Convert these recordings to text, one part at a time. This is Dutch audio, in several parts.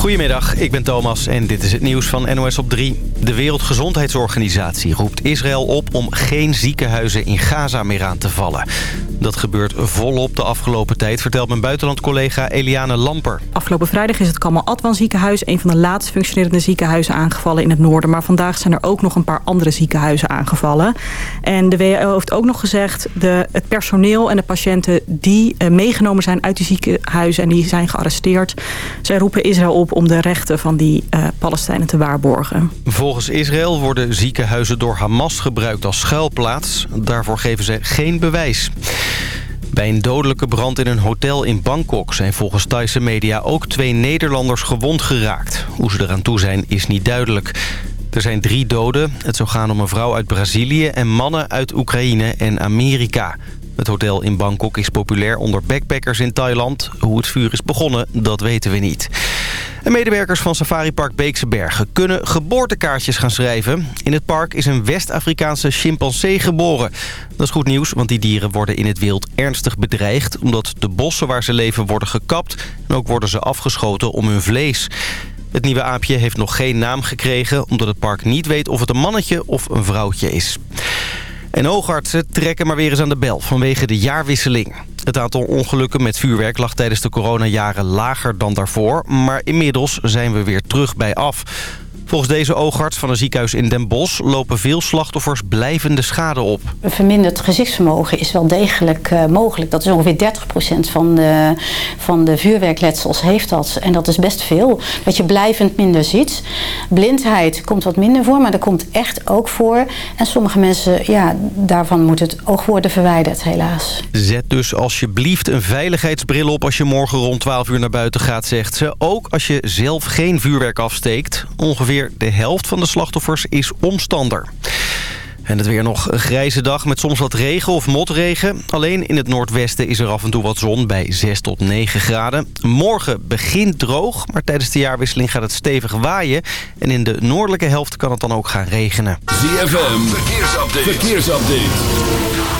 Goedemiddag, ik ben Thomas en dit is het nieuws van NOS op 3. De Wereldgezondheidsorganisatie roept Israël op om geen ziekenhuizen in Gaza meer aan te vallen. Dat gebeurt volop de afgelopen tijd, vertelt mijn buitenlandcollega Eliane Lamper. Afgelopen vrijdag is het Kamal Adwan ziekenhuis... een van de laatst functionerende ziekenhuizen aangevallen in het noorden. Maar vandaag zijn er ook nog een paar andere ziekenhuizen aangevallen. En de WHO heeft ook nog gezegd... De, het personeel en de patiënten die uh, meegenomen zijn uit die ziekenhuizen... en die zijn gearresteerd... zij roepen Israël op om de rechten van die uh, Palestijnen te waarborgen. Volgens Israël worden ziekenhuizen door Hamas gebruikt als schuilplaats. Daarvoor geven ze geen bewijs. Bij een dodelijke brand in een hotel in Bangkok zijn volgens Thaise media ook twee Nederlanders gewond geraakt. Hoe ze eraan toe zijn is niet duidelijk. Er zijn drie doden. Het zou gaan om een vrouw uit Brazilië en mannen uit Oekraïne en Amerika. Het hotel in Bangkok is populair onder backpackers in Thailand. Hoe het vuur is begonnen, dat weten we niet. En medewerkers van Safari Park Beekse Bergen kunnen geboortekaartjes gaan schrijven. In het park is een West-Afrikaanse chimpansee geboren. Dat is goed nieuws, want die dieren worden in het wild ernstig bedreigd... omdat de bossen waar ze leven worden gekapt... en ook worden ze afgeschoten om hun vlees. Het nieuwe aapje heeft nog geen naam gekregen... omdat het park niet weet of het een mannetje of een vrouwtje is. En oogartsen trekken maar weer eens aan de bel vanwege de jaarwisseling. Het aantal ongelukken met vuurwerk lag tijdens de coronajaren lager dan daarvoor... maar inmiddels zijn we weer terug bij af. Volgens deze oogarts van een ziekenhuis in Den Bosch... lopen veel slachtoffers blijvende schade op. Een verminderd gezichtsvermogen is wel degelijk uh, mogelijk. Dat is ongeveer 30% van de, van de vuurwerkletsels heeft dat. En dat is best veel. Dat je blijvend minder ziet. Blindheid komt wat minder voor, maar dat komt echt ook voor. En sommige mensen, ja, daarvan moet het oog worden verwijderd, helaas. Zet dus alsjeblieft een veiligheidsbril op als je morgen rond 12 uur naar buiten gaat, zegt ze. Ook als je zelf geen vuurwerk afsteekt. Ongeveer de helft van de slachtoffers is omstander. En het weer nog een grijze dag met soms wat regen of motregen. Alleen in het noordwesten is er af en toe wat zon bij 6 tot 9 graden. Morgen begint droog, maar tijdens de jaarwisseling gaat het stevig waaien. En in de noordelijke helft kan het dan ook gaan regenen. ZFM, verkeersupdate. verkeersupdate.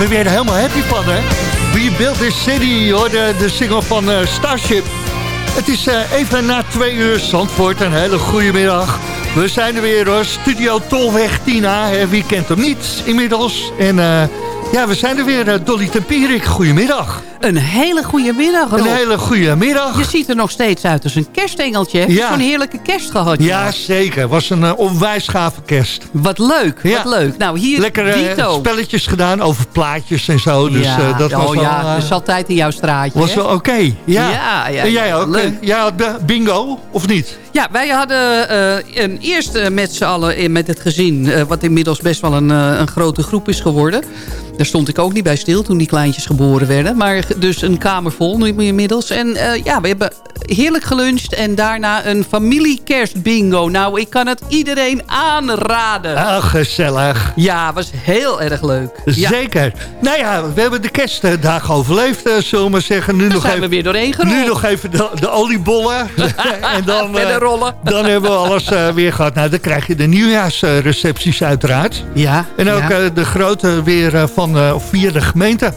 We weer helemaal happy van, hè? We Built This City, hoorde de single van eh, Starship. Het is eh, even na twee uur Zandvoort. Een hele goede middag. We zijn er weer hoor. Studio Tolweg Tina. Hè, wie kent hem niet inmiddels? En eh, ja, we zijn er weer. Dolly Tempierik, goedemiddag. Een hele goede middag, Een hele goede middag. Je ziet er nog steeds uit als een kerstengeltje. Heb je Ja. zo'n heerlijke kerst gehad? Ja, zeker. Was een uh, onwijs gave kerst. Wat leuk, Ja. wat leuk. Nou, hier Lekker eh, spelletjes gedaan over plaatjes en zo. Dus ja. eh, dat was oh wel, ja, dat is altijd in jouw straatje. was wel oké. Ja. Ja, ja, en jij ja, ook? leuk. Jij had bingo, of niet? Ja, wij hadden eh, een eerst met z'n allen in- met het gezin... eh, wat inmiddels best wel een, eh, een grote groep is geworden. Daar stond ik ook niet bij stil toen die kleintjes geboren werden. Maar dus een kamer vol nu inmiddels. En ja, we hebben heerlijk geluncht en daarna een familiekerstbingo. Nou, ik kan het iedereen aanraden. Ah, gezellig. Ja, was heel erg leuk. Ja, Zeker. Nou ja, we hebben de kerstdagen overleefd, zullen we maar zeggen. Nu daar nog zijn even, we weer doorheen gerold. nu nog even de, de oliebollen. en dan, Verder rollen. dan hebben we alles eh, weer gehad. Nou, dan krijg je de nieuwjaarsrecepties uiteraard. Ja, En ook ja. eh, de grote weer eh, van eh, via de gemeente.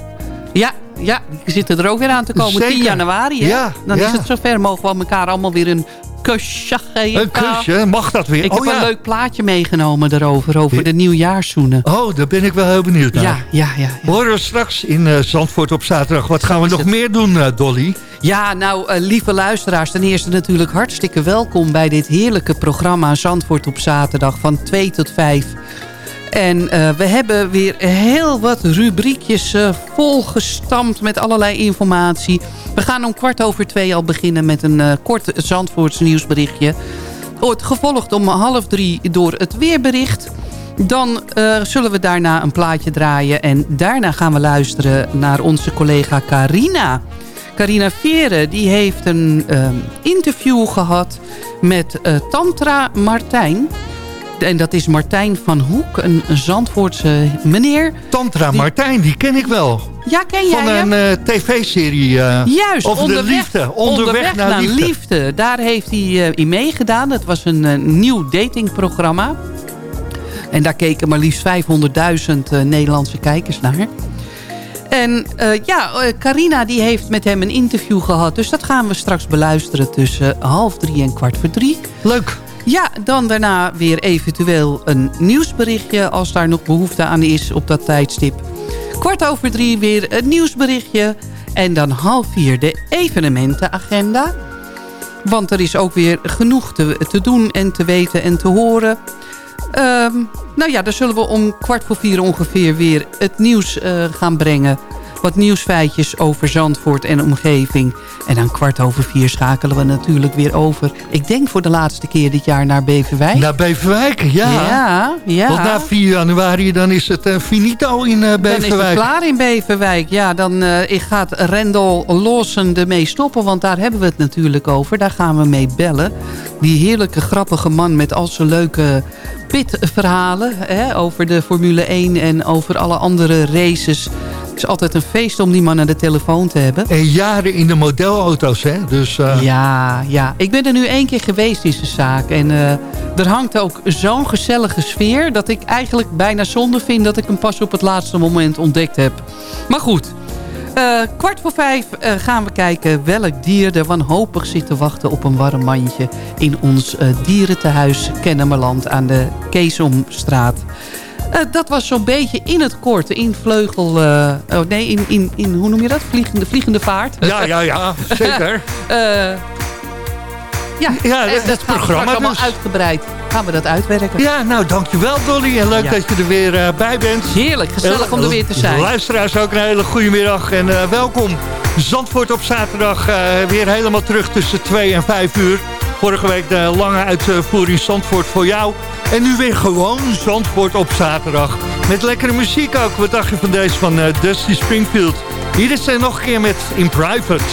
Ja, ja, die zitten er ook weer aan te komen. Zeker. 10 januari, hè? Ja, Dan ja. is het zover. Mogen we elkaar allemaal weer een kusje geven. Een kusje, mag dat weer? Ik oh, heb ja. een leuk plaatje meegenomen daarover. Over de nieuwjaarszoenen. Oh, daar ben ik wel heel benieuwd naar. Ja, ja, ja. ja. Horen we straks in eh, Zandvoort op zaterdag. Wat gaan we nog het. meer doen, eh, Dolly? Ja, nou, eh, lieve luisteraars. Ten eerste natuurlijk hartstikke welkom bij dit heerlijke programma Zandvoort op zaterdag van 2 tot 5. En eh, we hebben weer heel wat rubriekjes eh, volgestampt met allerlei informatie. We gaan om kwart over twee al beginnen met een eh, kort Zandvoorts nieuwsberichtje. Wordt gevolgd om half drie door het weerbericht. Dan zullen we daarna een plaatje draaien. En daarna gaan we luisteren naar onze collega Carina. Carina Veren die heeft een interview gehad met Tantra Martijn. En dat is Martijn van Hoek, een, Zandvoortse meneer. Tantra Die- Martijn, die ken ik wel. Ja, ken jij Van een eh, tv-serie. eh, Juist, over onderweg, de liefde. Onderweg, naar, liefde. Daar heeft hij eh, in meegedaan. Het was een nieuw datingprogramma. En daar keken maar liefst 500.000 eh, Nederlandse kijkers naar. En ja, Carina die heeft met hem een interview gehad. Dus dat gaan we straks beluisteren tussen half drie en kwart voor drie. Leuk. Ja, dan daarna weer eventueel een nieuwsberichtje... als daar nog behoefte aan is op dat tijdstip. Kwart over drie weer een nieuwsberichtje. En dan half vier de evenementenagenda. Want er is ook weer genoeg te, te doen en te weten en te horen. Ehm, nou ja, dan zullen we om kwart voor vier ongeveer weer het nieuws eh, gaan brengen. Wat nieuwsfeitjes over Zandvoort en omgeving. En dan kwart over vier schakelen we natuurlijk weer over. Ik denk voor de laatste keer dit jaar naar Beverwijk. Naar Beverwijk, ja. ja, ja. Want na 4 januari dan is het eh, finito in eh, Dan is het Beverwijk. klaar in Beverwijk. Ja, dan eh, ik gaat Rendel Lawson ermee stoppen. Want daar hebben we het natuurlijk over. Daar gaan we mee bellen. Die heerlijke, grappige man met al zijn leuke pitverhalen. Hè, over de Formule 1 en over alle andere races. Het is altijd een feest om die man aan de telefoon te hebben. En jaren in de modelauto's, hè. Dus eh, Ja, ja. Ik ben er nu één keer geweest in zijn zaak. En eh, er hangt ook zo'n gezellige sfeer... dat ik eigenlijk bijna zonde vind dat ik hem pas op het laatste moment ontdekt heb. Maar goed, eh, kwart voor vijf gaan we kijken welk dier er wanhopig zit te wachten op een warm mandje... in ons eh, dierentehuis Kennemerland aan de Keesomstraat. Eh, dat was zo'n beetje in het kort, in vleugel... eh, oh nee, in, in, in, hoe noem je dat? Vliegende, vliegende vaart. ja, ja, ja, zeker. Eh, ja, Ja, dat we programma straks allemaal dus. uitgebreid. Gaan we dat uitwerken. Ja, nou, dankjewel Dolly. En leuk Ja. dat je er weer bij bent. Heerlijk, gezellig om er weer te zijn. Luisteraars ook een hele goede middag en welkom. Zandvoort op zaterdag weer helemaal terug tussen 2 en 5 uur. Vorige week de lange uitvoering Zandvoort voor jou. En nu weer gewoon Zandvoort op zaterdag. Met lekkere muziek ook. Wat dacht je van deze van eh, Dusty Springfield? Hier is ze nog een keer met In Private.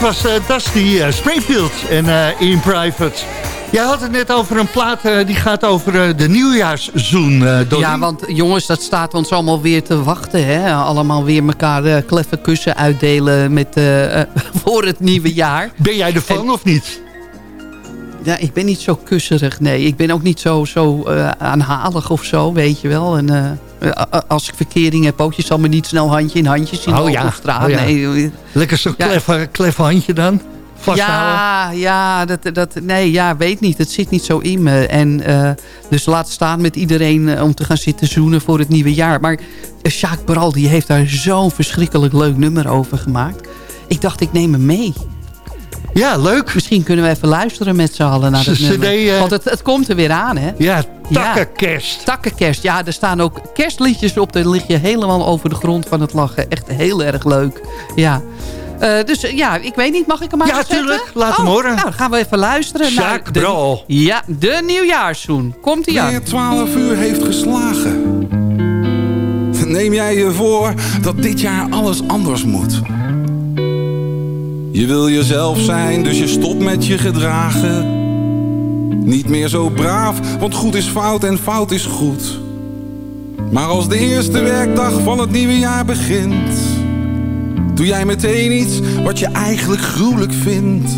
Dat was uh, Dusty uh, Springfield en uh, In Private. Jij had het net over een plaat die gaat over de nieuwjaarszoen. Ja, want jongens, dat staat ons allemaal weer te wachten. Hè? Allemaal weer elkaar kleffe kussen uitdelen met, voor het nieuwe jaar. Ben jij ervan en, of niet? Ja, ik ben niet zo kusserig, nee. Ik ben ook niet zo, zo aanhalig of zo, weet je wel. En, als ik verkering heb ook, je zal me niet snel handje in handje zien oh, ja. op straat. Oh, ja. nee. Lekker zo'n ja. handje dan? Ja, ja, dat, dat, nee, ja, weet niet. Het zit niet zo in me. En, uh, dus laat staan met iedereen om te gaan zitten zoenen voor het nieuwe jaar. Maar Sjaak Baral die heeft daar zo'n verschrikkelijk leuk nummer over gemaakt. Ik dacht, ik neem hem mee. Ja, leuk. Misschien kunnen we even luisteren met z'n allen naar het nummer. CD, Want het, het komt er weer aan, hè? Ja, takkenkerst. Ja, takkenkerst. Ja, er staan ook kerstliedjes op. Daar lig je helemaal over de grond van het lachen. Echt heel erg leuk. Ja. Uh, dus ja, ik weet niet, mag ik hem maar Ja, tuurlijk. Laat hem oh, horen. Nou, dan gaan we even luisteren naar... De. Ja, de nieuwjaarszoen. Komt hij aan. Wanneer 12 uur heeft geslagen... neem jij je voor dat dit jaar alles anders moet... Je wil jezelf zijn, dus je stopt met je gedragen. Niet meer zo braaf, want goed is fout en fout is goed. Maar als de eerste werkdag van het nieuwe jaar begint... doe jij meteen iets wat je eigenlijk gruwelijk vindt.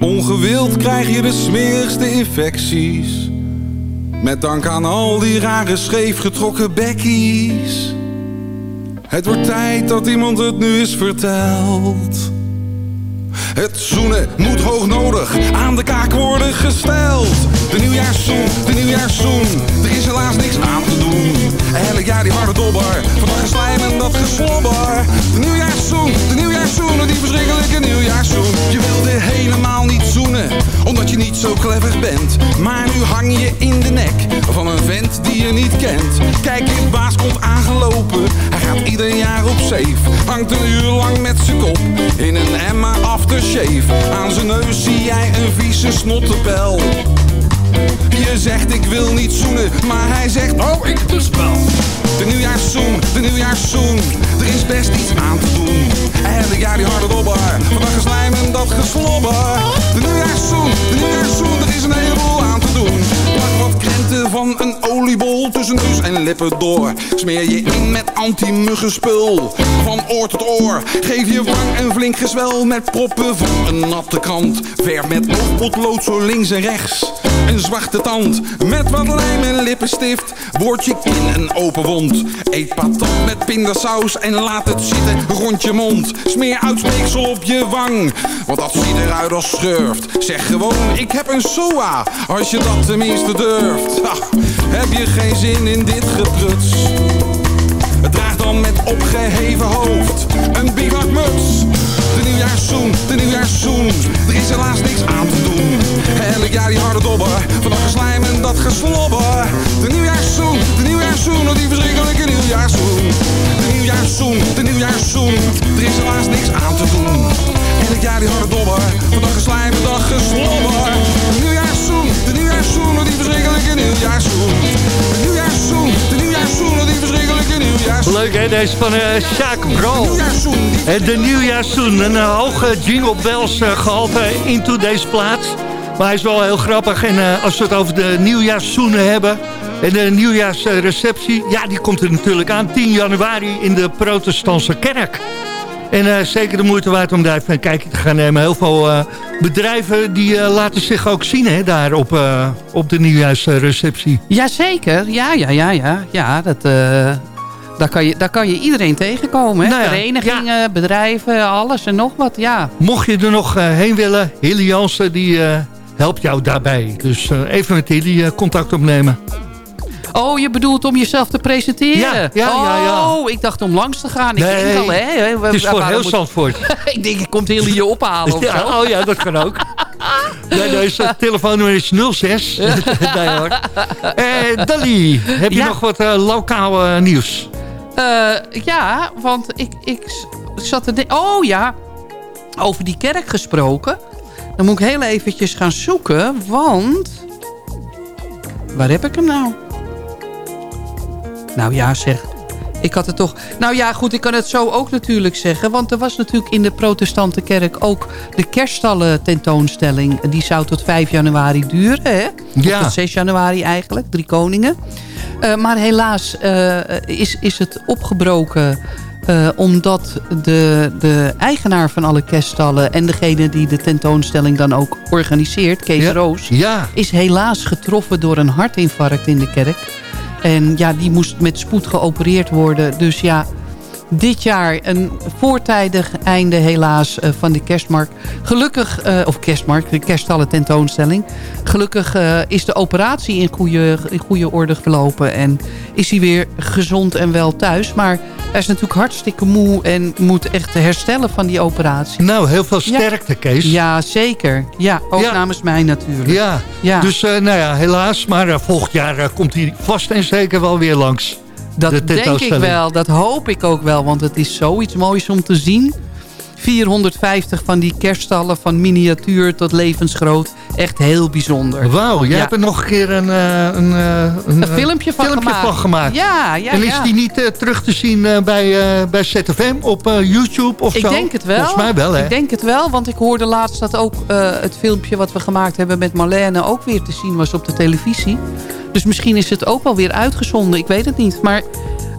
Ongewild krijg je de smerigste infecties. Met dank aan al die rare scheefgetrokken bekkies... Het wordt tijd dat iemand het nu eens vertelt. Het zoenen moet hoog nodig aan de kaak worden gesteld. De nieuwjaarszoen, de nieuwjaarszoen, is helaas niks aan te doen. Elk jaar die harde dobber, van dat geslijm en dat geslobber. De nieuwjaarszoen, de nieuwjaarszoen, die verschrikkelijke nieuwjaarszoen. Je wilde helemaal niet zoenen, omdat je niet zo clever bent. Maar nu hang je in de nek van een vent die je niet kent. Kijk, je baas komt aangelopen, hij gaat ieder jaar op safe. Hangt een uur lang met zijn kop in een Emma aftershave. Aan zijn neus zie jij een vieze snottepel. Je zegt ik wil niet zoenen, maar hij zegt oh ik dus wel. De nieuwjaarszoen, de nieuwjaarszoen, er is best iets aan te doen. Elk jaar die harde dobber, dat geslijm en dat geslobber. De nieuwjaarszoen, de nieuwjaarszoen, er is een heleboel aan te doen. Plak wat krenten van een oliebol tussen neus en lippen door. Smeer je in met anti-muggenspul, van oor tot oor. Geef je wang een flink gezwel met proppen van een natte krant. Verf met potlood zo links en rechts. Een zwarte tand met wat lijm en lippenstift. Word je kin een open wond. Eet patat met pindasaus en laat het zitten rond je mond. Smeer uitspeeksel op je wang, want dat ziet eruit als schurft. Zeg gewoon, ik heb een SOA, als je dat tenminste durft. Heb je geen zin in dit gepruts? Draag dan met opgeheven hoofd een bivakmuts. Nieuwjaarszoen, de nieuwjaarszoen, er is helaas niks aan te doen. Elk jaar die harde dobber, van dat geslijm en dat geslobber. De nieuwjaarszoen, de nieuwjaarszoen, oh die verschrikkelijke nieuwjaarszoen. De nieuwjaarszoen, de nieuwjaarszoen, er is helaas niks aan te doen. Elk jaar die harde dobber, van dat geslijm en dat geslobber. De nieuwjaarszoen, de nieuwjaarszoen, oh die verschrikkelijke nieuwjaarszoen. De nieuwjaarszoen, de Leuk hè, deze van uh, Sjaak Bral. De nieuwjaarszoen, een uh, hoge jingle bells uh, gehalte into deze plaats. Maar hij is wel heel grappig. En uh, als we het over de nieuwjaarszoenen hebben... en de nieuwjaarsreceptie... ja, die komt er natuurlijk aan 10 januari in de protestantse kerk. En uh, zeker de moeite waard om daar even een kijkje te gaan nemen. Heel veel uh, bedrijven die uh, laten zich ook zien hè, daar op, op de nieuwjaarsreceptie. Jazeker, ja, ja, ja, ja. ja dat, daar, kan je, daar kan je iedereen tegenkomen. Hè? Nou ja, Verenigingen, ja. bedrijven, alles en nog wat, ja. Mocht je er nog heen willen, Hilly Jansen die helpt jou daarbij. Dus even met Hilly contact opnemen. Oh, je bedoelt om jezelf te presenteren? Ja, ja, ja. ja. Oh, ik dacht om langs te gaan. Ik nee, denk al, hè. het is voor heel Zandvoort. ik denk, komt Hilly je ophalen of ja, zo? Oh ja, dat kan ook. nee, deze telefoonnummer is 06. nee hoor. Eh, Dali, heb je Ja. nog wat uh, lokaal uh, nieuws? Uh, ja, want ik, ik zat te denken... Oh ja, over die kerk gesproken. Dan moet ik heel eventjes gaan zoeken, want... Waar heb ik hem nou? Nou ja, zeg. Ik had het toch... Nou ja, goed, ik kan het zo ook natuurlijk zeggen. Want er was natuurlijk in de protestante kerk ook de kerststallen tentoonstelling. Die zou tot 5 januari duren, hè? Of Ja. tot 6 januari eigenlijk, drie koningen. Eh, maar helaas eh, is, is het opgebroken... eh, omdat de, de eigenaar van alle kerststallen... en degene die de tentoonstelling dan ook organiseert, Kees Ja. Roos... Ja, is helaas getroffen door een hartinfarct in de kerk. En ja, die moest met spoed geopereerd worden. Dus ja, dit jaar een voortijdig einde helaas eh, van de kerstmarkt. Gelukkig, eh, of kerstmarkt, de kerststallen tentoonstelling. Gelukkig eh, is de operatie in goede, in goede orde verlopen. En is hij weer gezond en wel thuis. Maar hij is natuurlijk hartstikke moe en moet echt herstellen van die operatie. nou, heel veel sterkte, Kees. Ja, zeker. Ja, ook Ja. namens mij natuurlijk. Ja, Ja. dus eh, nou ja, helaas. Maar eh, volgend jaar eh, komt hij vast en zeker wel weer langs. Dat de denk ik wel, dat hoop ik ook wel. Want het is zoiets moois om te zien. 450 van die kerststallen, van miniatuur tot levensgroot. Echt heel bijzonder. Wauw, jij Ja. hebt er nog een keer een, eh, een, eh, een, Een filmpje van filmpje gemaakt. van gemaakt. Ja, ja, en is ja. die niet eh, terug te zien eh, bij, eh, bij ZFM op eh, YouTube of Ik zo? denk het wel. Volgens mij wel, hè? Ik denk het wel, want ik hoorde laatst dat ook eh, het filmpje wat we gemaakt hebben met Marlene ook weer te zien was op de televisie. Dus misschien is het ook wel weer uitgezonden, ik weet het niet. Maar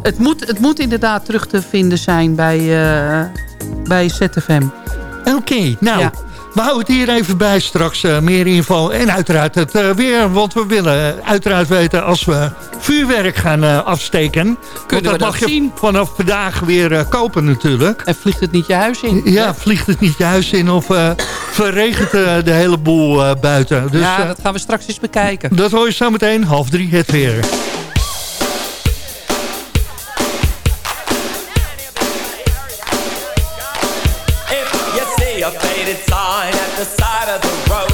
het moet, het moet inderdaad terug te vinden zijn bij, eh, bij ZFM. Oké, nou, Ja. we houden het hier even bij straks. eh, meer info en uiteraard het eh, weer. Want we willen uiteraard weten als we vuurwerk gaan afsteken. we dat dat mag je zien? vanaf vandaag weer kopen natuurlijk. En vliegt het niet je huis in? Ja, vliegt het niet je huis in of verregent de hele boel buiten. Dus ja, dat gaan we straks eens bekijken. dat hoor je zo meteen. Half drie het weer. The side of the road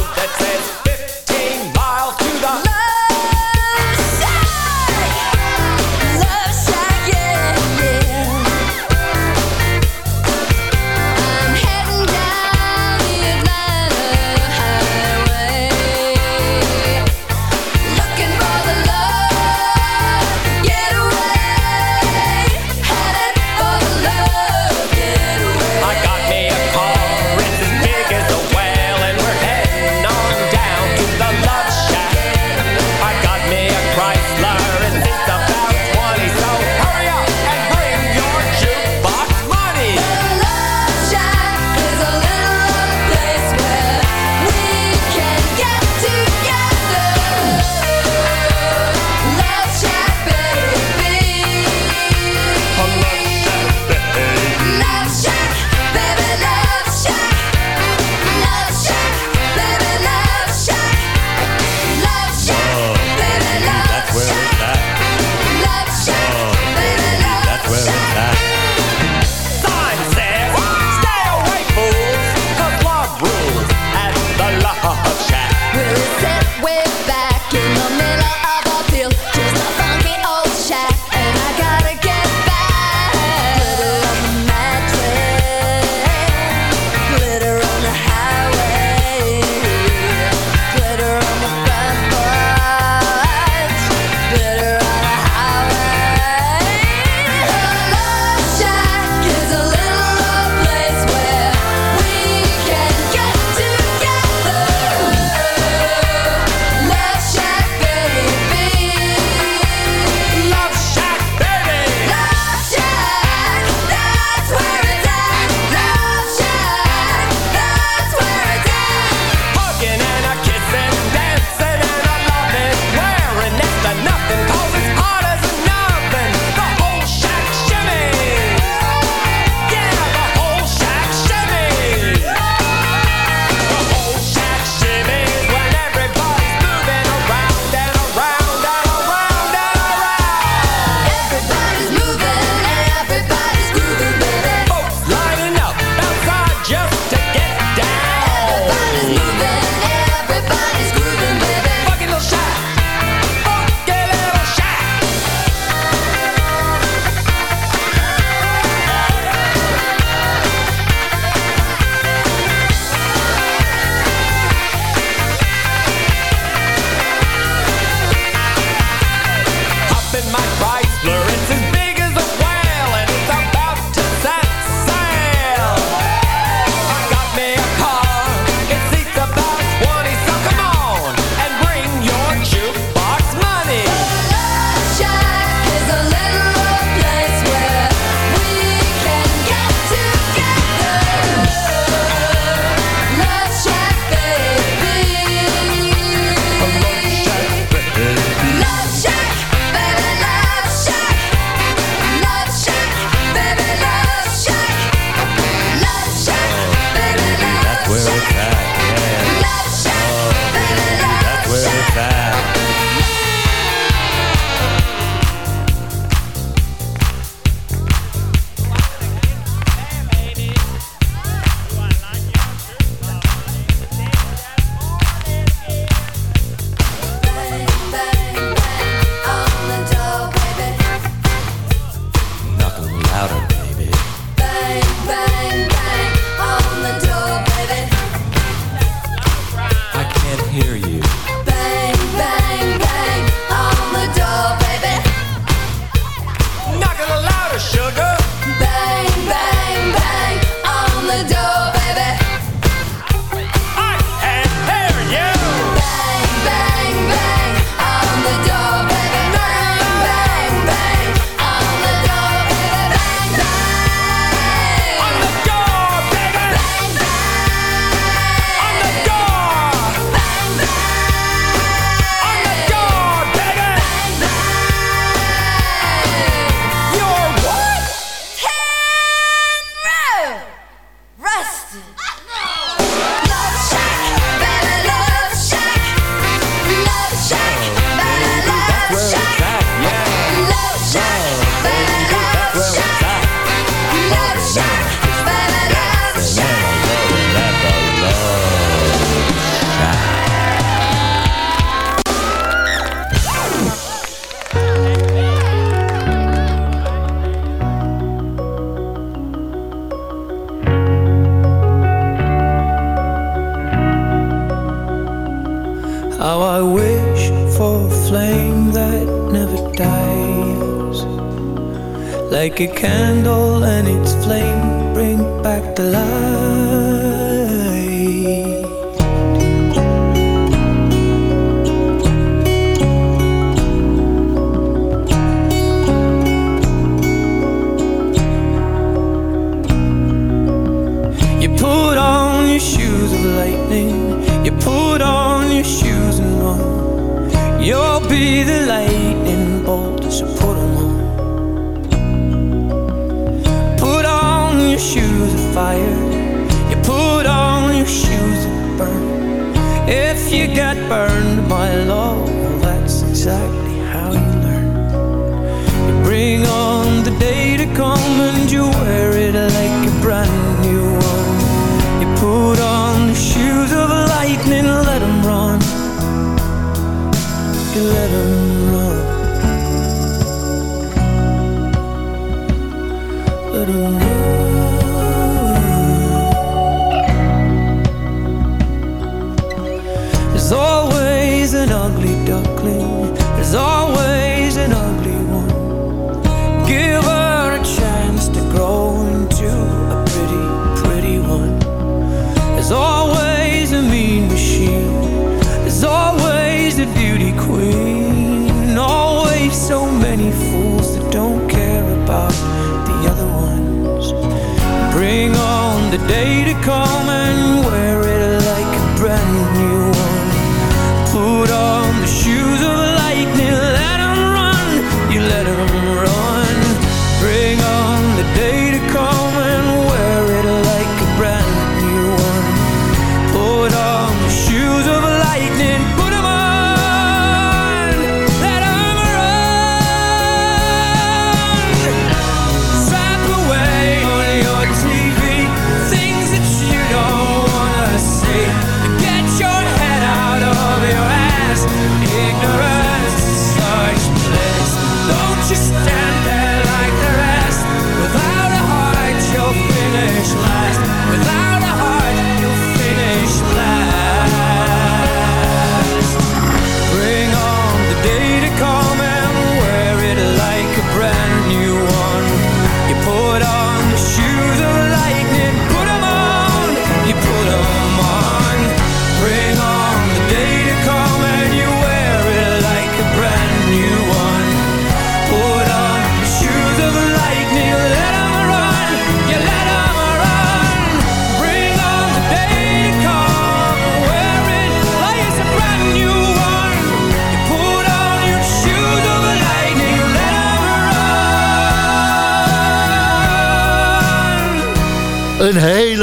Like a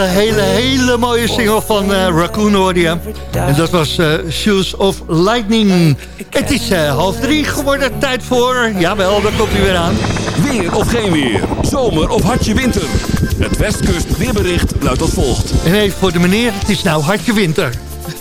hele, hele, hele mooie single van eh, Raccoon hoorde je. En dat was eh, Shoes of Lightning. Het is eh, half drie geworden. Tijd voor... Jawel, daar komt hij weer aan. Weer of geen weer. Zomer of hartje winter. Het Westkust weerbericht luidt als volgt. En even voor de meneer, het is nou hartje winter.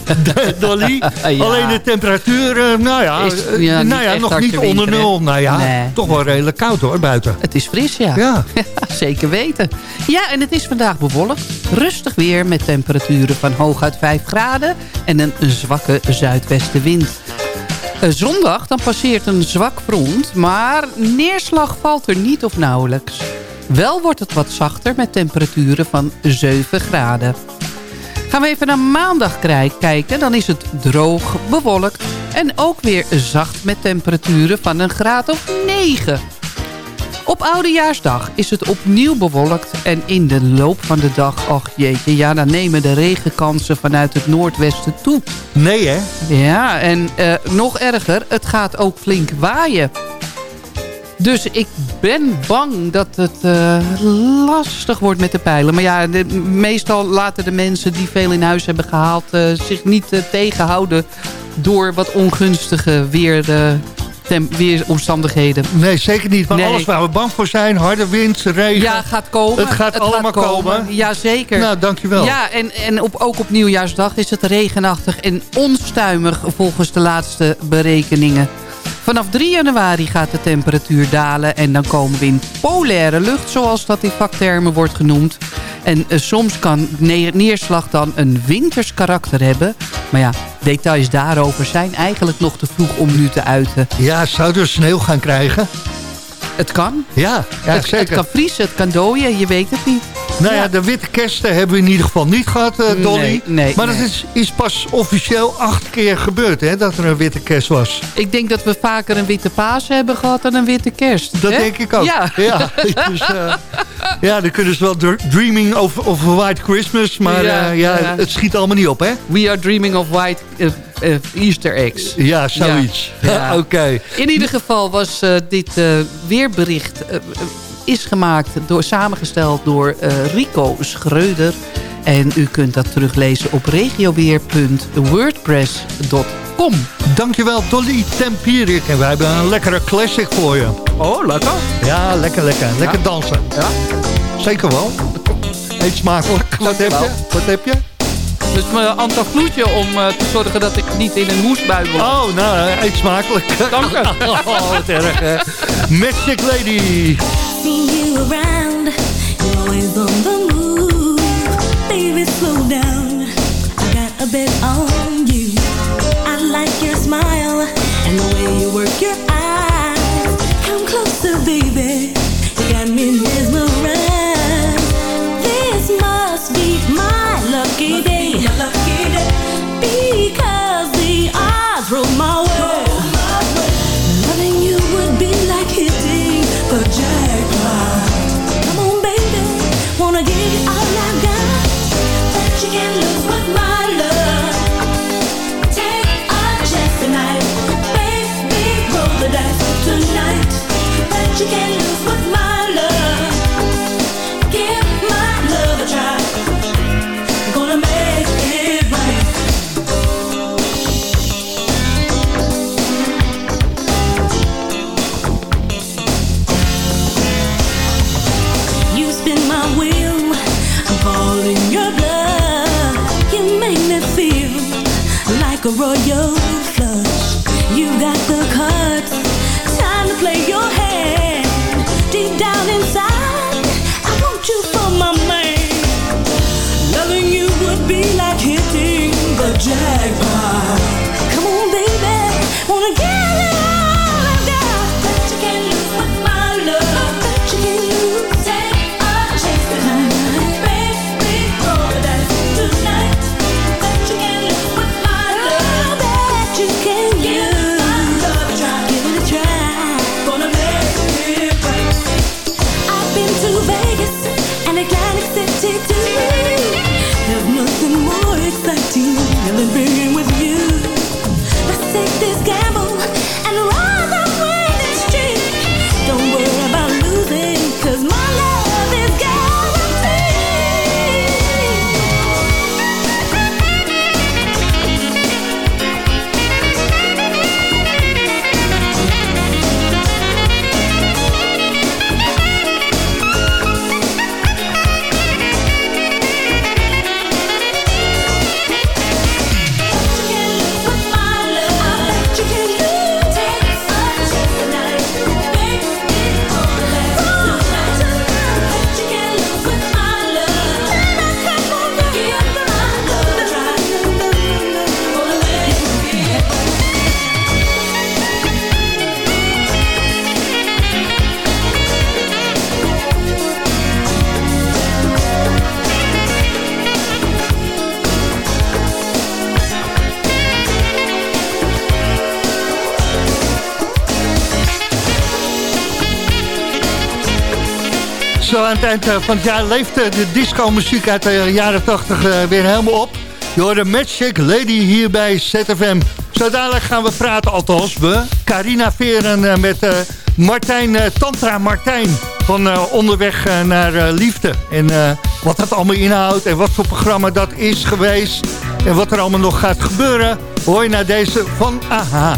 Dolly, Ja. alleen de temperatuur, nou ja, Is- ja, niet nou ja nog niet onder winter, nul. Nou ja, Nee. toch wel redelijk koud hoor, buiten. Het is fris, ja. Ja. Zeker weten. Ja, en het is vandaag bewolkt. Rustig weer met temperaturen van hooguit 5 graden... en een zwakke zuidwestenwind. Eh, Zondag dan passeert een zwak front... maar neerslag valt er niet of nauwelijks. Wel wordt het wat zachter met temperaturen van 7 graden. Gaan we even naar maandag kijken. Dan is het droog, bewolkt en ook weer zacht met temperaturen van een graad of 9. Op Oudejaarsdag is het opnieuw bewolkt en in de loop van de dag, ach jeetje, ja, dan nemen de regenkansen vanuit het noordwesten toe. Nee hè? Ja, en eh, nog erger, het gaat ook flink waaien. Dus ik ben bang dat het eh, lastig wordt met de pijlen. Maar ja, de- meestal laten de mensen die veel in huis hebben gehaald... eh, zich niet tegenhouden door wat ongunstige weer, weeromstandigheden. Nee, zeker niet. Maar Nee. alles waar we bang voor zijn, harde wind, regen. Ja, gaat komen. Het gaat allemaal komen. Jazeker. Nou, dankjewel. Ja, en, en op, ook op nieuwjaarsdag is het regenachtig en onstuimig volgens de laatste berekeningen. Vanaf 3 januari gaat de temperatuur dalen en dan komen we in polaire lucht, zoals dat in vaktermen wordt genoemd. En eh, soms kan neer- neerslag dan een winters karakter hebben. Maar ja, details daarover zijn eigenlijk nog te vroeg om nu te uiten. Ja, zouden we sneeuw gaan krijgen? Het kan. Ja, ja het, zeker. het kan vriezen, het kan dooien, je weet het niet. Nou ja, de witte kerst hebben we in ieder geval niet gehad, eh, Dolly. Nee, nee, maar nee. dat is, is pas officieel acht keer gebeurd, hè, dat er een witte kerst was. Ik denk dat we vaker een witte paas hebben gehad dan een witte kerst. Dat hè? denk ik ook. Ja. ja dus, eh, ja, dan kunnen ze wel dr- dreaming of, of white Christmas, maar Ja, eh, ja, het schiet allemaal niet op, hè? We are dreaming of white Easter eggs. Ja, zoiets. Ja. Oké. In ieder geval was eh, dit eh, weerbericht eh, eh, is gemaakt door, samengesteld door eh, Rico Schreuder. En u kunt dat teruglezen op regioweer.wordpress.com. Dankjewel, Dolly Tempierik. En wij hebben een lekkere classic voor je. Oh, lekker. Ja, lekker, lekker. Lekker dansen. Ja. Zeker wel. Eet smakelijk. Wat heb je? Wat heb je? Dus mijn antivloedje om eh, te zorgen dat ik niet in een hoestbui word. Oh, nou, eet smakelijk. Dank u. Oh, wat erg, hè. Magic Lady. See you around, you're always on the move. Baby, slow down. I got a bet on you. I like your smile and the way you work het eh, van het jaar leeft eh, de disco-muziek uit de jaren 80 eh, weer helemaal op. Je hoort de Magic Lady hier bij ZFM. Zo dadelijk gaan we praten, althans we. Carina Veren met Martijn, Tantra Martijn van Onderweg naar Liefde. En wat dat allemaal inhoudt en wat voor programma dat is geweest... en wat er allemaal nog gaat gebeuren... hoor je naar deze van AHA.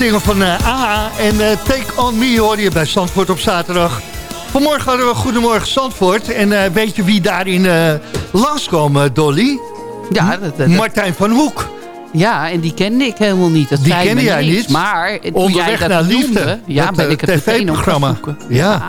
Single van eh AA en eh, Take On Me hoor je bij Zandvoort op zaterdag. Vanmorgen hadden we Goedemorgen Zandvoort. En eh, weet je wie daarin langskomen, Dolly? Ja, dat, dat- Martijn van Hoek. ja, en die kende ik helemaal niet. Dat Die kende jij niks. niet? Maar Onderweg jij naar noemde, Liefde, Ja, dat, ben ik het TV-programma. Ja.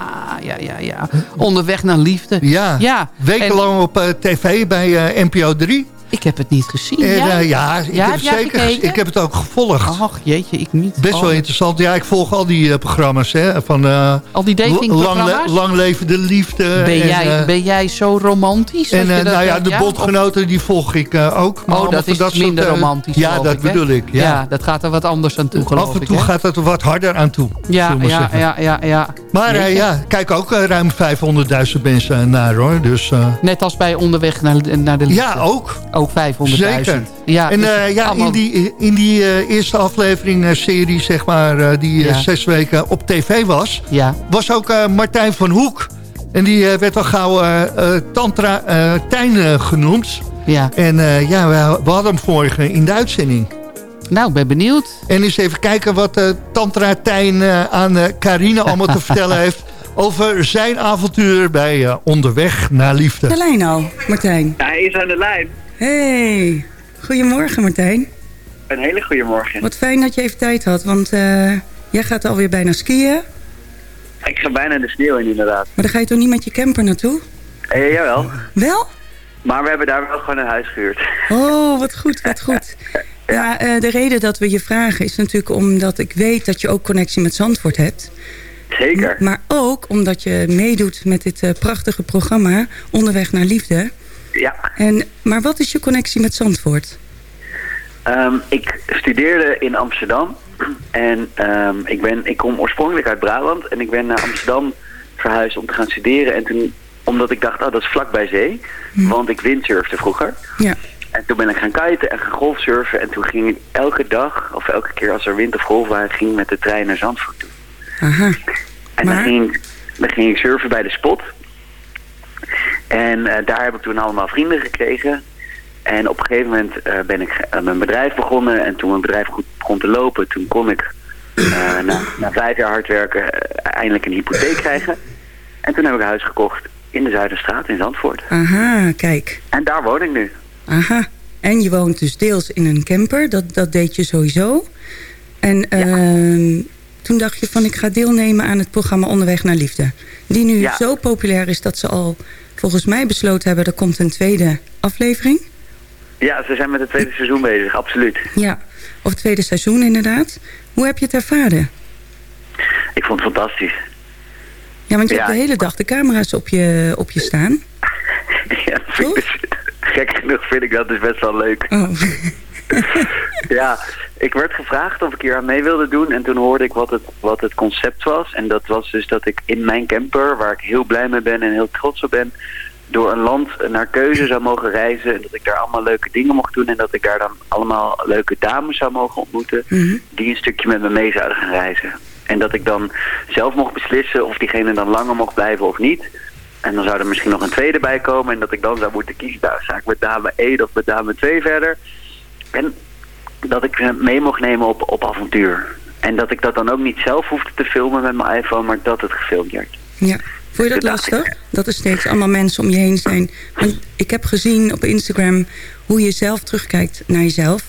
Ja, ja, ja. Onderweg naar liefde. Ja, Ja, wekenlang op tv bij NPO 3. Ik heb het niet gezien. En, ja? eh, ja, ik Ja, heb het zeker? Ik heb het ook gevolgd. Ach, jeetje, ik niet. Best wel Oh. interessant. Ja, ik volg al die eh, programma's. Hè, van, eh, Al die lang, datingprogramma's? lang leven de liefde. Ben, en, jij, ben jij zo romantisch? En nou ja, de bondgenoten die volg ik ook. Maar Oh, dat is soort, minder eh, romantisch, Ja, dat ik, bedoel ik. Ja. Ja. dat gaat er wat anders aan toe, geloof Af en ik, toe gaat het er wat harder aan toe. Ja, ja, ja, ja, ja. Maar ja, kijk ook ruim 500.000 mensen naar hoor. Dus, Net als bij Onderweg naar, naar de Liefde. ja, ook. Ook 500.000. Zeker. Ja, en dus eh, ja, allemaal- in die, in die eh, eerste aflevering eh, serie, zeg maar, eh, die Ja. zes weken op tv was, Ja, was ook eh, Martijn van Hoek. En die eh, werd al gauw eh, eh, Tantra eh, Tijn genoemd. ja. En eh, ja, we, we hadden hem vorige in de uitzending. Nou, ik ben benieuwd. En eens even kijken wat eh, Tantra Tijn aan eh, Carine allemaal te vertellen heeft... over zijn avontuur bij eh, Onderweg naar Liefde. Carlino, Martijn. Hij is aan de lijn. Hey, goedemorgen Martijn. Een hele goede morgen. Wat fijn dat je even tijd had, want eh, jij gaat alweer bijna skiën. Ik ga bijna de sneeuw in inderdaad. Maar dan ga je toch niet met je camper naartoe? Eh, jawel. Wel? Maar we hebben daar wel gewoon een huis gehuurd. Oh, wat goed, wat goed. Ja, eh, de reden dat we je vragen is natuurlijk omdat ik weet dat je ook connectie met Zandvoort hebt. Zeker. Maar ook omdat je meedoet met dit eh, prachtige programma Onderweg naar Liefde. Ja. En, maar wat is je connectie met Zandvoort? Ehm, ik studeerde in Amsterdam. En ehm, ik, ben, ik kom oorspronkelijk uit Brabant. En ik ben naar Amsterdam verhuisd om te gaan studeren. En toen, omdat ik dacht, oh, dat is vlak bij zee. Want ik windsurfde vroeger. Ja. En toen ben ik gaan kiten en gaan golfsurfen. En toen ging ik elke dag, of elke keer als er wind of golf waren, ging ik met de trein naar Zandvoort toe. Aha. En dan, ging, dan ging ik surfen bij de spot. En eh, daar heb ik toen allemaal vrienden gekregen. En op een gegeven moment eh, ben ik eh, mijn bedrijf begonnen. En toen mijn bedrijf goed begon te lopen, toen kon ik na, na vijf jaar hard werken eindelijk een hypotheek krijgen. En toen heb ik een huis gekocht in de Zuiderstraat in Zandvoort. Aha, kijk. En daar woon ik nu. Aha. En je woont dus deels in een camper. Dat, dat deed je sowieso. En ehm, toen dacht je van ik ga deelnemen aan het programma Onderweg naar Liefde. Die nu Ja. zo populair is dat ze al volgens mij besloten hebben... er komt een tweede aflevering. Ja, ze zijn met het tweede seizoen bezig, absoluut. Ja, of tweede seizoen inderdaad. Hoe heb je het ervaren? Ik vond het fantastisch. Ja, want je Ja, hebt de hele dag de camera's op je, op je staan. Ja, dus- gek genoeg vind ik dat dus best wel leuk. Oh. Ja, ik werd gevraagd of ik hier aan mee wilde doen. En toen hoorde ik wat het, wat het concept was. En dat was dus dat ik in mijn camper, waar ik heel blij mee ben en heel trots op ben... door een land naar keuze zou mogen reizen. En dat ik daar allemaal leuke dingen mocht doen. En dat ik daar dan allemaal leuke dames zou mogen ontmoeten... Mhm. die een stukje met me mee zouden gaan reizen. En dat ik dan zelf mocht beslissen of diegene dan langer mocht blijven of niet... En dan zou er misschien nog een tweede bij komen. En dat ik dan zou moeten kiezen. Nou, ga ik met dame 1 of met dame 2 verder. En dat ik ze mee mocht nemen op, op avontuur. En dat ik dat dan ook niet zelf hoefde te filmen met mijn iPhone. Maar dat het gefilmd werd. Ja. Vond je dat lastig? Dat er steeds allemaal mensen om je heen zijn. Want ik heb gezien op Instagram hoe je zelf terugkijkt naar jezelf.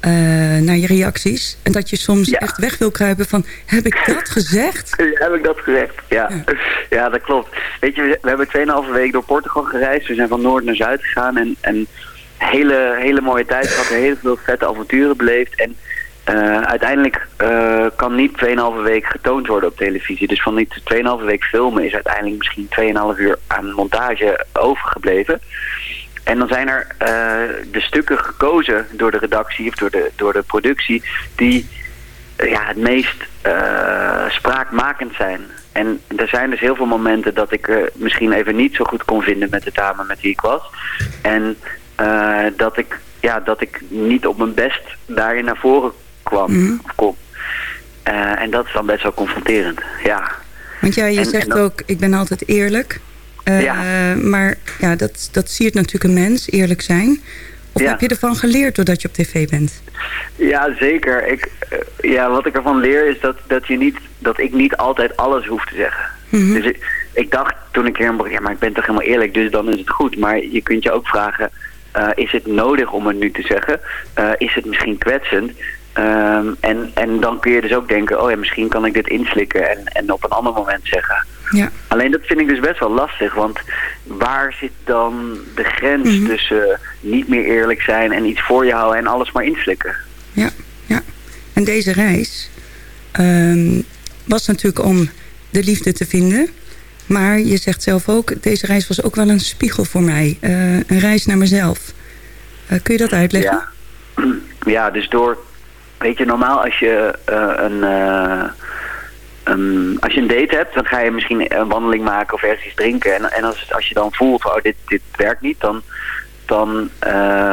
eh, naar je reacties. En dat je soms echt weg wil kruipen van... heb ik dat gezegd? Heb ik dat gezegd? Ja. ja, dat klopt. Weet je, we- we hebben 2,5 week door Portugal gereisd. We zijn van noord naar zuid gegaan. En, en hele, hele mooie tijd gehad. Heel veel vette avonturen beleefd. En eh, uiteindelijk eh, kan niet 2,5 week getoond worden op televisie. Dus van die 2,5 week filmen is uiteindelijk misschien 2,5 uur aan montage overgebleven. En dan zijn er eh, de stukken gekozen door de redactie of door de, door de productie die ja, het meest spraakmakend zijn. En er zijn dus heel veel momenten dat ik misschien even niet zo goed kon vinden met de dame met wie ik was. En eh, dat, ik, ja, dat ik niet op mijn best daarin naar voren kwam. Of kom. Eh, en dat is dan best wel confronterend, ja. Want ja, je En- zegt en dat- ook, ik ben altijd eerlijk. Eh, Maar ja, dat, dat siert natuurlijk een mens, eerlijk zijn. Of Ja. heb je ervan geleerd doordat je op tv bent? Ja, zeker. Ik, ja, wat ik ervan leer is dat, dat, je niet, dat ik niet altijd alles hoef te zeggen. Mhm. Dus ik, ik dacht toen ik er ja, maar ik ben toch helemaal eerlijk, dus dan is het goed. Maar je kunt je ook vragen, eh, is het nodig om het nu te zeggen? Eh, is het misschien kwetsend? Ehm, en, en dan kun je dus ook denken, oh ja, misschien kan ik dit inslikken en, en op een ander moment zeggen. Ja. Alleen dat vind ik dus best wel lastig, want waar zit dan de grens Mhm. tussen niet meer eerlijk zijn en iets voor je houden en alles maar inslikken? Ja, ja. En deze reis ehm, was natuurlijk om de liefde te vinden. Maar je zegt zelf ook, deze reis was ook wel een spiegel voor mij. Eh, een reis naar mezelf. Eh, kun je dat uitleggen? Ja. ja, dus door... Weet je, normaal als je eh, een... als je een date hebt, dan ga je misschien een wandeling maken of ergens iets drinken. En, en als, als je dan voelt, oh, dit, dit werkt niet, dan, dan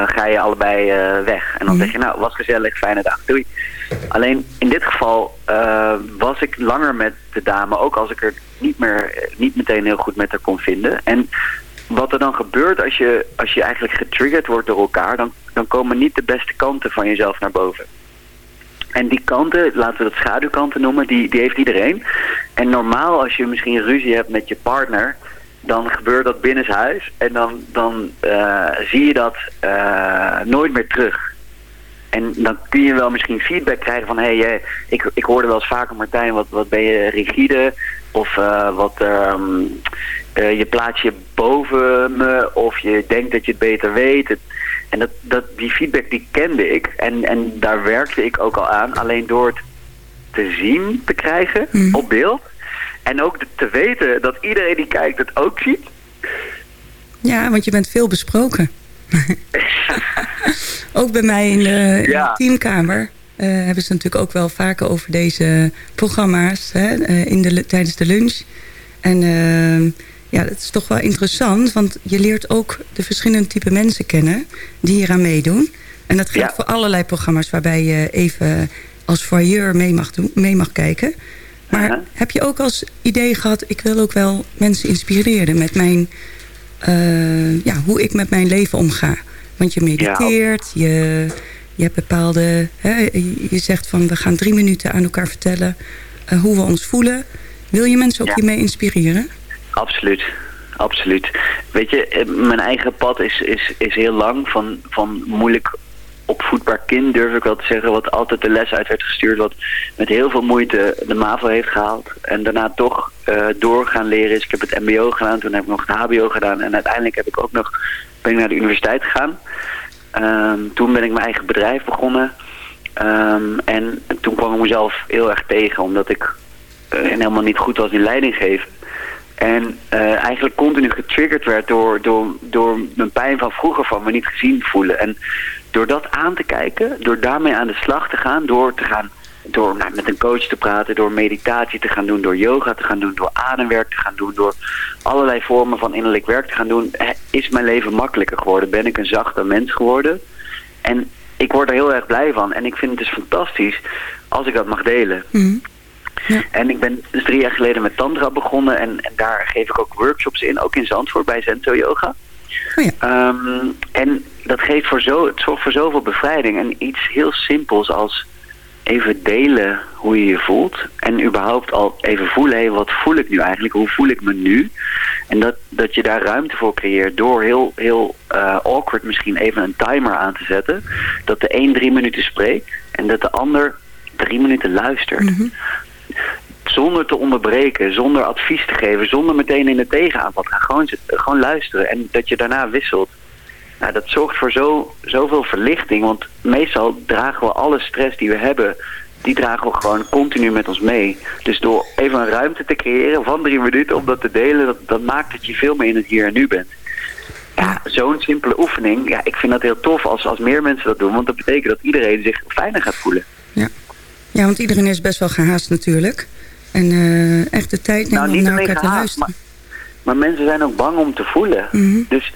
ga je allebei weg. En dan zeg je, nou, was gezellig, fijne dag, doei. Alleen in dit geval eh, was ik langer met de dame, ook als ik er niet, meer, niet meteen heel goed met haar kon vinden. En wat er dan gebeurt als je, als je eigenlijk getriggerd wordt door elkaar, dan, dan komen niet de beste kanten van jezelf naar boven. En die kanten, laten we dat schaduwkanten noemen, die, die heeft iedereen. En normaal als je misschien ruzie hebt met je partner, dan gebeurt dat binnenshuis. En dan, dan eh, zie je dat eh, nooit meer terug. En dan kun je wel misschien feedback krijgen van... hé, hey, eh, ik, ik hoorde wel eens vaker, Martijn, wat, wat ben je rigide? Of eh, wat, ehm, eh, je plaats je boven me of je denkt dat je het beter weet. En dat, dat, die feedback die kende ik en, en daar werkte ik ook al aan. Alleen door het te zien te krijgen op beeld... en ook te weten dat iedereen die kijkt het ook ziet... Ja, want je bent veel besproken. ook bij mij in de, in de teamkamer eh, hebben ze natuurlijk ook wel vaker over deze programma's hè, eh, in de, tijdens de lunch. En eh, ja, dat is toch wel interessant, want je leert ook de verschillende type mensen kennen die hier aan meedoen. En dat geldt voor allerlei programma's waarbij je even als voyeur mee mag, doen, mee mag kijken. Maar heb je ook als idee gehad, ik wil ook wel mensen inspireren met mijn, eh, ja, hoe ik met mijn leven omga. Want je mediteert, je, je hebt bepaalde, hè, je zegt van we gaan drie minuten aan elkaar vertellen eh, hoe we ons voelen. Wil je mensen ook hiermee inspireren? Absoluut. Absoluut. Weet je, eh, mijn eigen pad is, is, is heel lang. Van, van moeilijk opvoedbaar kind, durf ik wel te zeggen. Wat altijd de les uit werd gestuurd. Wat met heel veel moeite de MAVO heeft gehaald. En daarna toch eh door gaan leren is. Ik heb het mbo gedaan, toen heb ik nog het hbo gedaan. En uiteindelijk heb ik ook nog, ben ik naar de universiteit gegaan. Ehm, toen ben ik mijn eigen bedrijf begonnen. Ehm, en toen kwam ik mezelf heel erg tegen. Omdat ik eh, helemaal niet goed was in leiding geven. En eh, eigenlijk continu getriggerd werd door, door, door mijn pijn van vroeger, van me niet gezien voelen. En door dat aan te kijken, door daarmee aan de slag te gaan, door te gaan door nou, met een coach te praten, door meditatie te gaan doen, door yoga te gaan doen, door ademwerk te gaan doen, door allerlei vormen van innerlijk werk te gaan doen, is mijn leven makkelijker geworden. Ben ik een zachter mens geworden. En ik word er heel erg blij van. En ik vind het dus fantastisch als ik dat mag delen. En ik ben dus drie jaar geleden met Tantra begonnen. En, en daar geef ik ook workshops in. Ook in Zandvoort bij Zento Yoga. Ehm, en dat geeft voor zo, het zorgt voor zoveel bevrijding. En iets heel simpels als even delen hoe je je voelt. En überhaupt al even voelen, hé, wat voel ik nu eigenlijk? Hoe voel ik me nu? En dat, dat je daar ruimte voor creëert door heel, heel eh, awkward misschien even een timer aan te zetten. Dat de een drie minuten spreekt en dat de ander drie minuten luistert. Zonder te onderbreken, zonder advies te geven, zonder meteen in de tegenaanval te gaan. Gewoon, gewoon luisteren en dat je daarna wisselt. Nou, dat zorgt voor zo, zoveel verlichting, want meestal dragen we alle stress die we hebben, die dragen we gewoon continu met ons mee. Dus door even een ruimte te creëren van drie minuten om dat te delen, dat, dat maakt dat je veel meer in het hier en nu bent. Ja, zo'n simpele oefening, ja, ik vind dat heel tof als, als meer mensen dat doen, want dat betekent dat iedereen zich fijner gaat voelen. Ja, want iedereen is best wel gehaast natuurlijk. En eh, echt de tijd nemen Nou, om naar te gehaast, luisteren. Maar mensen zijn ook bang om te voelen. Mhm. Dus,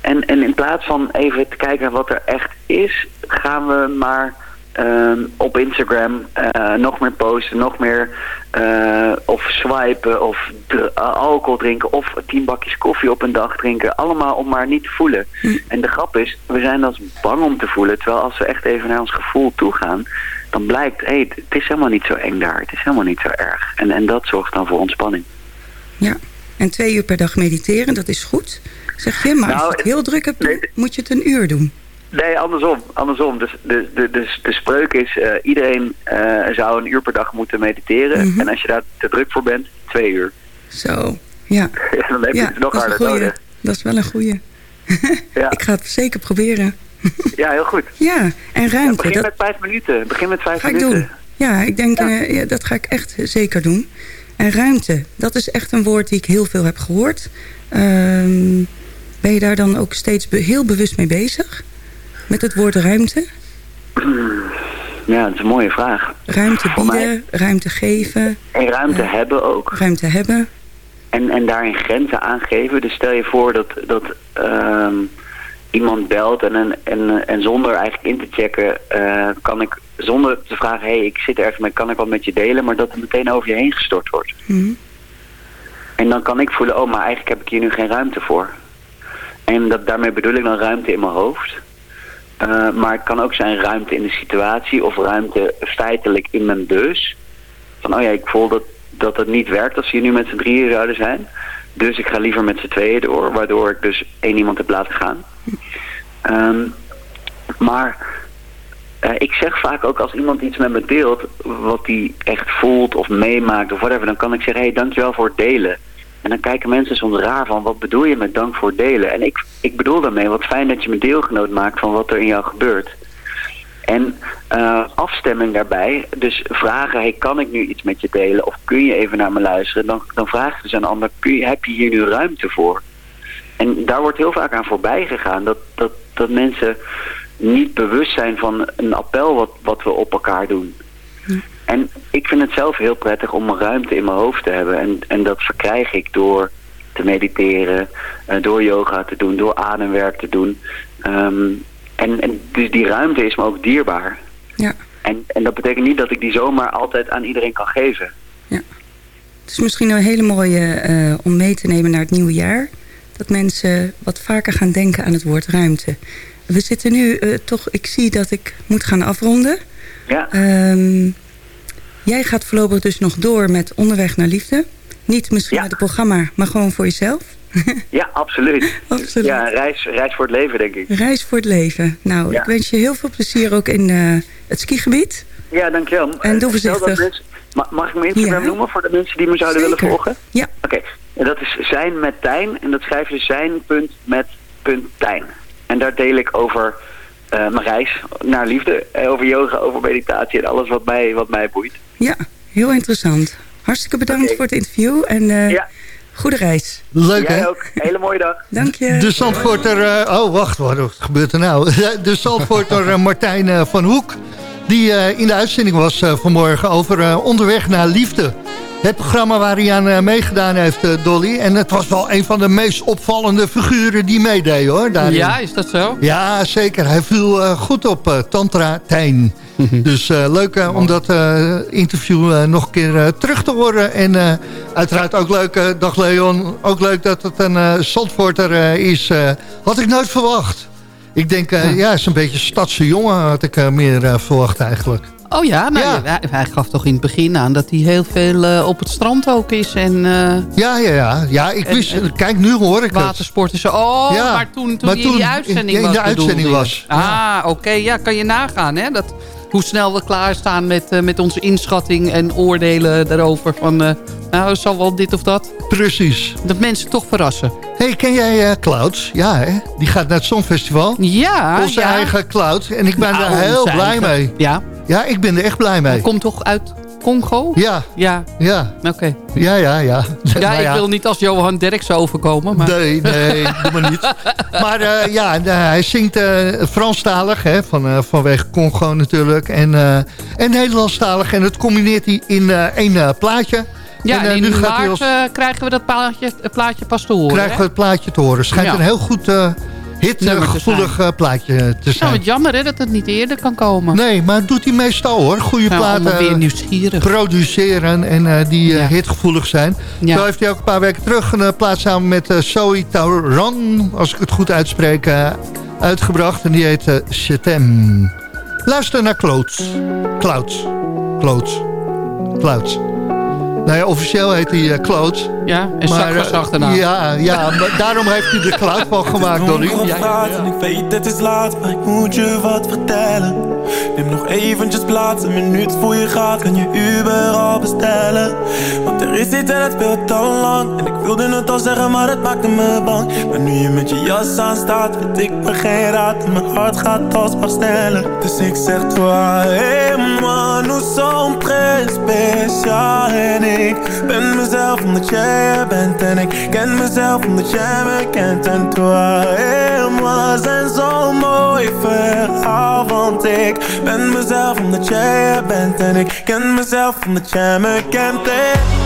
en, en in plaats van even te kijken naar wat er echt is, gaan we maar ehm, op Instagram eh, nog meer posten, nog meer eh, of swipen of eh, alcohol drinken of tien bakjes koffie op een dag drinken. Allemaal om maar niet te voelen. En de grap is, we zijn als bang om te voelen. Terwijl als we echt even naar ons gevoel toe gaan, dan blijkt, hé, het is helemaal niet zo eng daar. Het is helemaal niet zo erg. En, en dat zorgt dan voor ontspanning. Ja. En twee uur per dag mediteren, dat is goed. Zeg je, maar als Nou, je het heel druk hebt, moet je het een uur doen. Nee, andersom. andersom. Dus de, de, de, de spreuk is, eh, iedereen eh, zou een uur per dag moeten mediteren. Mhm. En als je daar te druk voor bent, twee uur. Zo, ja. Ja, dan heb je ja, het nog harder nodig. Dat is wel een goeie. Ja. Ik ga het zeker proberen. ja, heel goed. Ja, en ruimte. begin met vijf minuten. Begin met vijf ga ik minuten. doen. Ja, ik denk, eh, ja, dat ga ik echt zeker doen. En ruimte, dat is echt een woord die ik heel veel heb gehoord. Ehm, ben je daar dan ook steeds heel bewust mee bezig? Met het woord ruimte? Ja, dat is een mooie vraag. Ruimte mij- bieden, ruimte geven, En ruimte hebben ook. ruimte hebben. En, en daarin grenzen aangeven. Dus stel je voor dat, dat ehm, iemand belt en, en, en, en zonder eigenlijk in te checken... eh, kan ik zonder te vragen, hé, hey, ik zit ergens mee, kan ik wat met je delen? Maar dat het meteen over je heen gestort wordt. Mhm. En dan kan ik voelen, oh, maar eigenlijk heb ik hier nu geen ruimte voor. En dat, daarmee bedoel ik dan ruimte in mijn hoofd. Eh, maar het kan ook zijn ruimte in de situatie of ruimte feitelijk in mijn bus. Van, oh ja, ik voel dat, dat het niet werkt als we hier nu met z'n drieën zouden zijn. Dus ik ga liever met z'n tweeën door, waardoor ik dus één iemand heb laten gaan. Ehm, maar eh, ik zeg vaak ook als iemand iets met me deelt, wat hij echt voelt of meemaakt of whatever, dan kan ik zeggen, hé, hey, dankjewel voor het delen. En dan kijken mensen soms raar van, wat bedoel je met dank voor delen? En ik, ik bedoel daarmee, wat fijn dat je me deelgenoot maakt van wat er in jou gebeurt. En eh, afstemming daarbij, dus vragen, hey, kan ik nu iets met je delen? Of kun je even naar me luisteren? Dan, dan vraag je dus ander, kun je, heb je hier nu ruimte voor? En daar wordt heel vaak aan voorbij gegaan, dat, dat, dat mensen niet bewust zijn van een appel wat, wat we op elkaar doen. En ik vind het zelf heel prettig om een ruimte in mijn hoofd te hebben. En, en dat verkrijg ik door te mediteren, eh, door yoga te doen, door ademwerk te doen. Ehm, en, en dus die ruimte is me ook dierbaar. Ja. En, en dat betekent niet dat ik die zomaar altijd aan iedereen kan geven. Het is misschien een hele mooie eh, om mee te nemen naar het nieuwe jaar. Dat mensen wat vaker gaan denken aan het woord ruimte. We zitten nu eh, toch, ik zie dat ik moet gaan afronden. Ja. Ehm, jij gaat voorlopig dus nog door met Onderweg naar Liefde. Niet misschien met het programma, maar gewoon voor jezelf. Ja, absoluut. Absoluut. Ja, reis, reis voor het leven, denk ik. Reis voor het leven. Nou, Ja. ik wens je heel veel plezier ook in eh, het skigebied. Ja, dankjewel. En doe Eh, voorzichtig. mag ik mijn Instagram Ja. noemen voor de mensen die me zouden Zeker. willen volgen? Ja. Oké, en dat is zijn met Tijn. En dat schrijf je zijn punt met punt Tijn. En daar deel ik over eh, mijn reis naar liefde. Over yoga, over meditatie en alles wat mij, wat mij boeit. Ja, heel interessant. Hartstikke bedankt voor het interview en eh, Ja. goede reis. Leuk, Jij hè? ook. Hele mooie dag. Dank je. De Zandvoorter... eh, oh, wacht, wat gebeurt er nou? De Zandvoorter eh, Martijn van Hoek... die eh, in de uitzending was vanmorgen over eh, Onderweg naar Liefde. Het programma waar hij aan eh, meegedaan heeft, eh, Dolly. En het was wel een van de meest opvallende figuren die meedeed, hoor. Daarin. Ja, is dat zo? Ja, zeker. Hij viel eh, goed op Tantra Tijn. dus eh, leuk om dat interview nog een keer terug te horen. En uiteraard ook leuk, dag Leon, ook leuk dat het een uh, Zandvoorter is. had ik nooit verwacht. Ik denk, ja, is een beetje stadse jongen had ik meer verwacht eigenlijk. Oh ja, nou, Ja. Hij, hij gaf toch in het begin aan dat hij heel veel eh, op het strand ook is. En eh, Ja, ja, ja. ja ik wist, en- kijk, nu hoor ik het. watersport is zo. Oh, Ja, maar toen, toen maar hij toen in die in- uitzending in was. de uitzending was, Ah, oké. ja, kan je nagaan hè. Dat, hoe snel we klaarstaan met, eh, met onze inschatting en oordelen daarover. Van, nou, zal wel dit of dat. Precies. Dat mensen toch verrassen. hey, ken jij Clouds? Ja, hè? Die gaat naar het Songfestival. Ja, Onze eigen Cloud. En ik ben Nou, er heel blij eigen. mee. Ja, Ja, ik ben er echt blij mee. komt toch uit Congo? Ja, Ja, ja, oké. ja, ja. Ja, Ja, Nou ik wil niet als Johan Derksen overkomen. Maar... Nee, nee, doe maar niet. Maar eh, ja, eh, hij zingt eh, Franstalig, hè, van, vanwege Congo natuurlijk. En, en Nederlandstalig. En dat combineert hij in één plaatje. Ja, en, en, in nu gaat hij als, krijgen we dat plaatje, het plaatje pas te horen. krijgen we het plaatje te horen. Schijnt Ja. een heel goed, hitgevoelig uh, plaatje te Nou, zijn. wat jammer hè, dat het niet eerder kan komen. Nee, maar het doet hij meestal hoor. Goede Nou, platen weer nieuwsgierig. produceren en eh, die eh, hitgevoelig zijn. Ja. Zo heeft hij ook een paar weken terug een eh, plaat samen met eh Zoe Tauran, als ik het goed uitspreek, eh, uitgebracht. En die heet uh, Chetem. Luister naar Clouds. Clouds. Clouds. Clouds. Nou ja, officieel heet hij uh, Clouds. Ja, en zakvast eh, achterna. Ja, ja maar daarom heeft hij de cloud van gemaakt, op Ja, en ik weet het is laat, maar ik moet je wat vertellen. Neem nog eventjes plaats, een minuut voor je gaat, kan je Uber al bestellen. Want er is iets en het speelt al lang. Wilde het al zeggen, maar het maakte me bang. Maar nu je met je jas aan staat, weet ik me geen raad. En mijn hart gaat alsmaar sneller. Dus ik zeg toi, hey man, nous sommes très spécial. En ik ben mezelf omdat jij er bent. En ik ken mezelf omdat jij me kent. En toi et moi zijn zo'n mooi verhaal. Want ik ben mezelf omdat jij er bent. En ik ken mezelf omdat jij me kent. En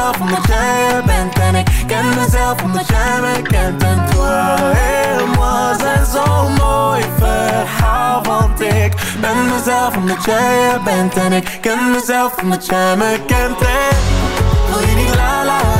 mezelf omdat jij er bent. En ik ken mezelf omdat jij me kent. En toi et moi zijn zo'n mooi verhaal. Want ik ben mezelf omdat jij er bent. En ik ken mezelf omdat jij me kent. En wil je niet la la